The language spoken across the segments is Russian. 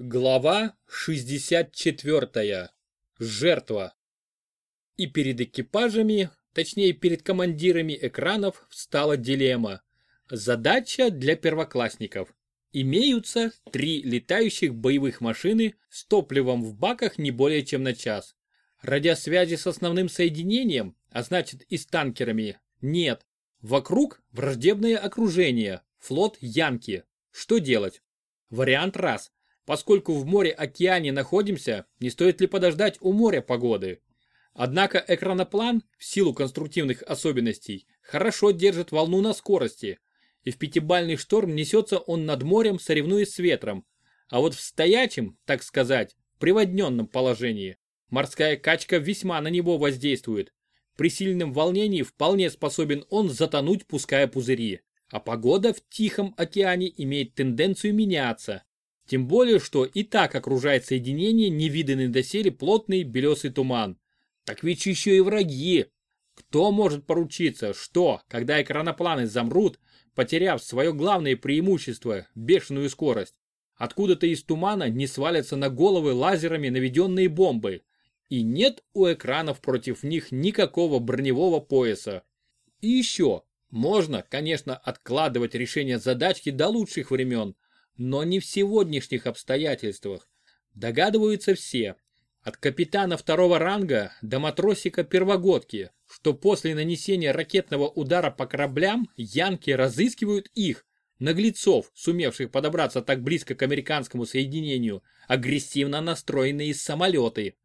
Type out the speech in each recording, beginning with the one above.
Глава 64. Жертва. И перед экипажами, точнее перед командирами экранов, встала дилемма. Задача для первоклассников. Имеются три летающих боевых машины с топливом в баках не более чем на час. Радиосвязи с основным соединением, а значит и с танкерами, нет. Вокруг враждебное окружение, флот Янки. Что делать? Вариант раз Поскольку в море-океане находимся, не стоит ли подождать у моря погоды? Однако экраноплан, в силу конструктивных особенностей, хорошо держит волну на скорости, и в пятибальный шторм несется он над морем, соревнуясь с ветром. А вот в стоячем, так сказать, приводненном положении, морская качка весьма на него воздействует. При сильном волнении вполне способен он затонуть, пуская пузыри. А погода в Тихом океане имеет тенденцию меняться, тем более, что и так окружает соединение невиданный доселе плотный белесый туман. Так ведь еще и враги. Кто может поручиться, что, когда экранопланы замрут, потеряв свое главное преимущество – бешеную скорость, откуда-то из тумана не свалятся на головы лазерами наведенные бомбы. И нет у экранов против них никакого броневого пояса. И еще, можно, конечно, откладывать решение задачки до лучших времен, но не в сегодняшних обстоятельствах. Догадываются все, от капитана второго ранга до матросика первогодки, что после нанесения ракетного удара по кораблям янки разыскивают их, наглецов, сумевших подобраться так близко к американскому соединению, агрессивно настроенные самолеты.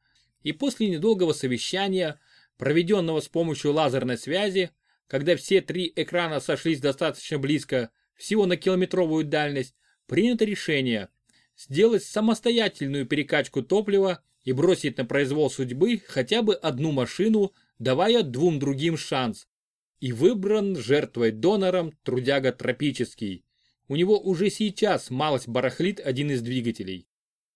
И после недолгого совещания, проведенного с помощью лазерной связи, когда все три экрана сошлись достаточно близко, всего на километровую дальность, принято решение сделать самостоятельную перекачку топлива и бросить на произвол судьбы хотя бы одну машину, давая двум другим шанс. И выбран жертвой-донором трудяга тропический. У него уже сейчас малость барахлит один из двигателей.